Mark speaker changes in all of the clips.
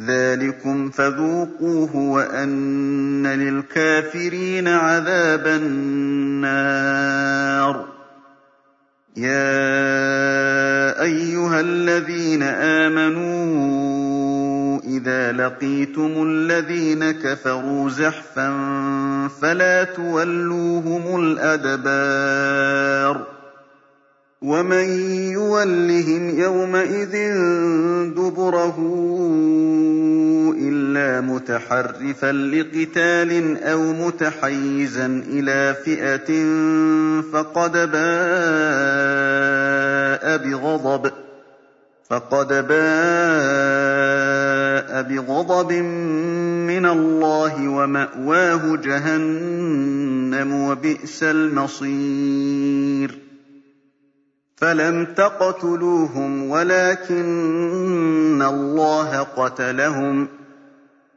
Speaker 1: ذَٰلِكُمْ فَذُوقُوهُ وَأَنَّ لِلْكَافِرِينَ عَذَابَ النَّارِ. يَا أَيُّهَا الَّذِينَ آمَنُوا إِذَا لَقِيتُمُ الَّذِينَ كَفَرُوا زَحْفًا فَلَا تُوَلُّوهُمُ الْأَدْبَارَ. وَمَن يُوَلِّهِمْ يَوْمَئِذٍ دُبُرَهُ إِلَّا مُتَحَرِّفًا لِّقِتَالٍ أَوْ مُتَحَيِّزًا إِلَىٰ فِئَةٍ فَقَدْ بَاءَ بِغَضَبٍ مِّنَ اللَّهِ وَمَأْوَاهُ جَهَنَّمُ ۖ وَبِئْسَ الْمَصِيرُ. فَلَمْ تَقْتُلُوهُمْ وَلَٰكِنَّ اللَّهَ قَتَلَهُمْ ۚ.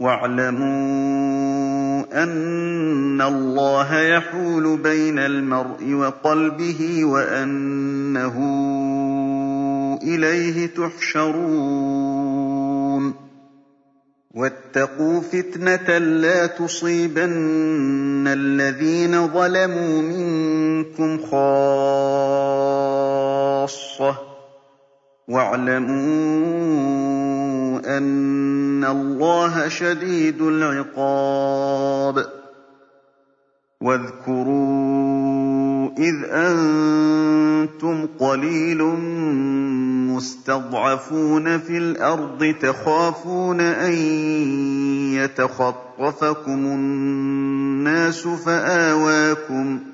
Speaker 1: وَاعْلَمُوا أَنَّ اللَّهَ يَحُولُ بَيْنَ الْمَرْءِ وَقَلْبِهِ وَأَنَّهُ إِلَيْهِ تُحْشَرُونَ. وَاتَّقُوا فِتْنَةً لَّا تُصِيبَنَّ الَّذِينَ ظَلَمُوا مِنكُمْ خَاصَّةً ۖ. وَاعْلَمُوا أَنَّ اللَّهَ شَدِيدُ الْعِقَابِ وَاذْكُرُوا إِذْ أَنتُمْ قَلِيلٌ مُّسْتَضْعَفُونَ فِي الْأَرْضِ تَخَافُونَ أَن يَتَخَطَّفَكُمُ النَّاسُ فَآوَاكُمْ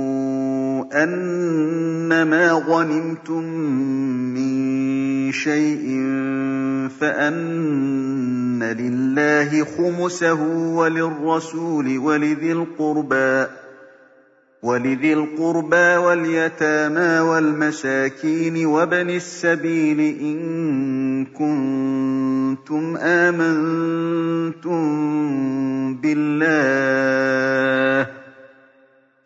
Speaker 1: أَنَّمَا غَنِمْتُم مِّن شَيْءٍ فَأَنَّ لِلَّهِ خُمُسَهُ وَلِلرَّسُولِ وَلِذِي الْقُرْبَىٰ وَالْيَتَامَىٰ وَالْمَسَاكِينِ وَابْنِ السَّبِيلِ إِن كُنتُمْ آمَنتُم بِاللَّهِ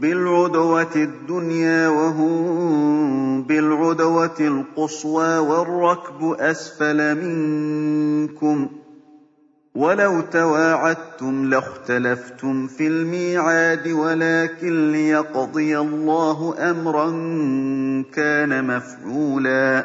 Speaker 1: بِالْعُدْوَةِ الدُّنْيَا وَهُم بِالْعُدْوَةِ الْقُصْوَىٰ وَالرَّكْبُ أَسْفَلَ مِنكُمْ ۚ وَلَوْ تَوَاعَدتُّمْ لَاخْتَلَفْتُمْ فِي الْمِيعَادِ وَلَٰكِن لِّيَقْضِيَ اللَّهُ أَمْرًا كَانَ مَفْعُولًا.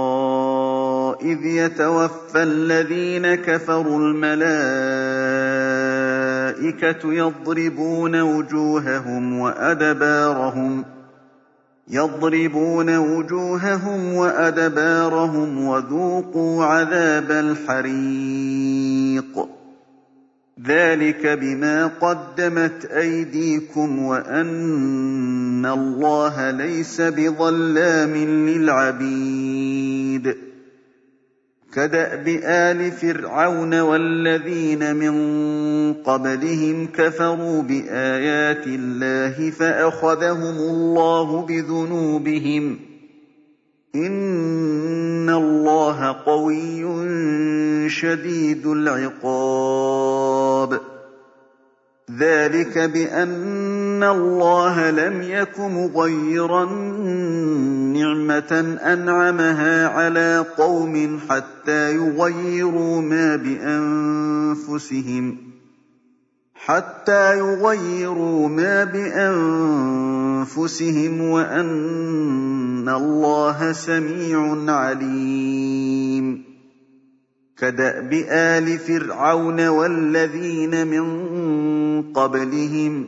Speaker 1: إِذْ يَتَوَفَّى الَّذِينَ كَفَرُوا الْمَلَائِكَةُ يَضْرِبُونَ وُجُوهَهُمْ وَأَدْبَارَهُمْ وَذُوقُوا عَذَابَ الْحَرِيقِ. ذَٰلِكَ بِمَا قَدَّمَتْ أَيْدِيكُمْ وَأَنَّ اللَّهَ لَيْسَ بِظَلَّامٍ لِّلْعَبِيدِ. كَدَأْبِ آلِ فِرْعَوْنَ وَالَّذِينَ مِن قَبْلِهِمْ كَفَرُوا بِآيَاتِ اللَّهِ فَأَخَذَهُمُ اللَّهُ بِذُنُوبِهِمْ ۗ. إِنَّ اللَّهَ قَوِيٌّ شَدِيدُ الْعِقَابِ. ذَٰلِكَ بِأَنَّ اللَّهَ لَمْ يَكُ مُغَيِّرًا نِّعْمَةً أَنْعَمَهَا عَلَىٰ قَوْمٍ حَتَّىٰ يُغَيِّرُوا مَا بِأَنفُسِهِمْ ۙ. وَأَنَّ اللَّهَ سَمِيعٌ عَلِيمٌ. كَدَأْبِ آلِ فِرْعَوْنَ وَالَّذِينَ مِن قَبْلِهِمْ ۚ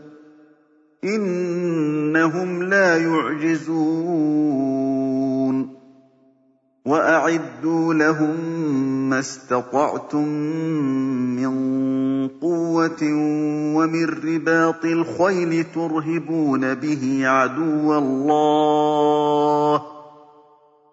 Speaker 1: إِنَّهُمْ لَا يُعْجِزُونَ وَأَعِدُّوا لَهُم مَّا اسْتَطَعْتُم مِّن قُوَّةٍ وَمِن رِّبَاطِ الْخَيْلِ تُرْهِبُونَ بِهِ عَدُوَّ اللَّهِ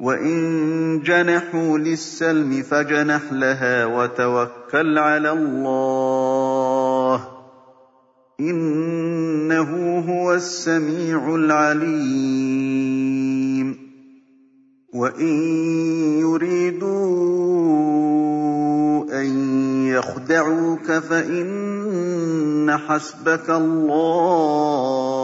Speaker 1: وَإِن جَنَحُوا لِلسَّلْمِ فَاجْنَحْ لَهَا وَتَوَكَّلْ عَلَى اللَّهِ ۚ إِنَّهُ هُوَ السَّمِيعُ الْعَلِيمُ وَإِن يُرِيدُوا أَن يَخْدَعُوكَ فَإِنَّ حَسْبَكَ اللَّهُ ۚ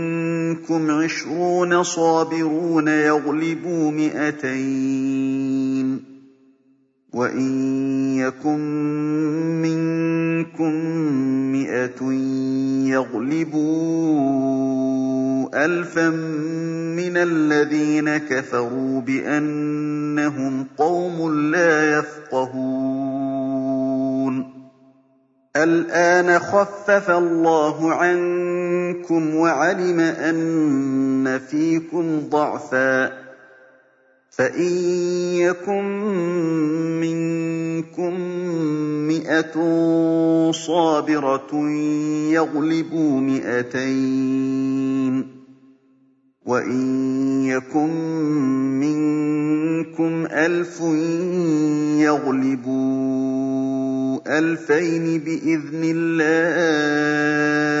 Speaker 1: مِّنكُمْ عِشْرُونَ صَابِرُونَ يَغْلِبُوا مِائَتَيْنِ ۚ وَإِن يَكُن مِّنكُم مِّائَةٌ يَغْلِبُوا أَلْفًا مِّنَ الَّذِينَ كَفَرُوا بِأَنَّهُمْ قَوْمٌ لَّا يَفْقَهُونَ. الْآنَ خَفَّفَ اللَّهُ عَنكُمْ وَعَلِمَ أَنَّ فِيكُمْ ضَعْفًا ۚ فَإِن يَكُن مِّنكُم مِّائَةٌ صَابِرَةٌ يَغْلِبُوا مِائَتَيْنِ ۚ وَإِن يَكُن مِّنكُمْ أَلْفٌ يَغْلِبُوا أَلْفَيْنِ بِإِذْنِ اللَّهِ ۗ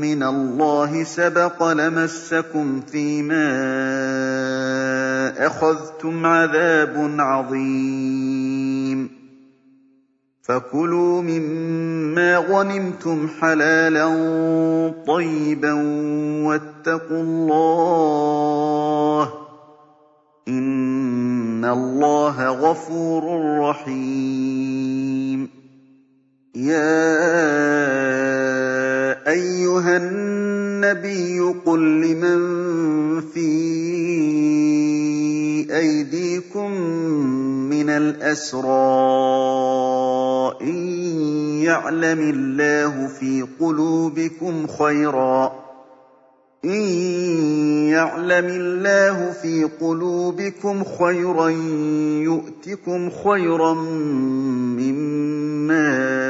Speaker 1: مِّنَ اللَّهِ سَبَقَ لَمَسَّكُمْ فِيمَا أَخَذْتُمْ عَذَابٌ عَظِيمٌ. فَكُلُوا مِمَّا غَنِمْتُمْ حَلَالًا طَيِّبًا وَاتَّقُوا اللَّهَ ۚ إِنَّ اللَّهَ غَفُورٌ رَّحِيمٌ. يَا أَيُّهَا النَّبِيُّ قُل لِّمَن فِي أَيْدِيكُم مِّنَ الْأَسْرَىٰ إِن يَعْلَمِ اللَّهُ فِي قُلُوبِكُمْ خَيْرًا إن يعلم الله في قلوبكم خيرا يؤتكم خيرا مما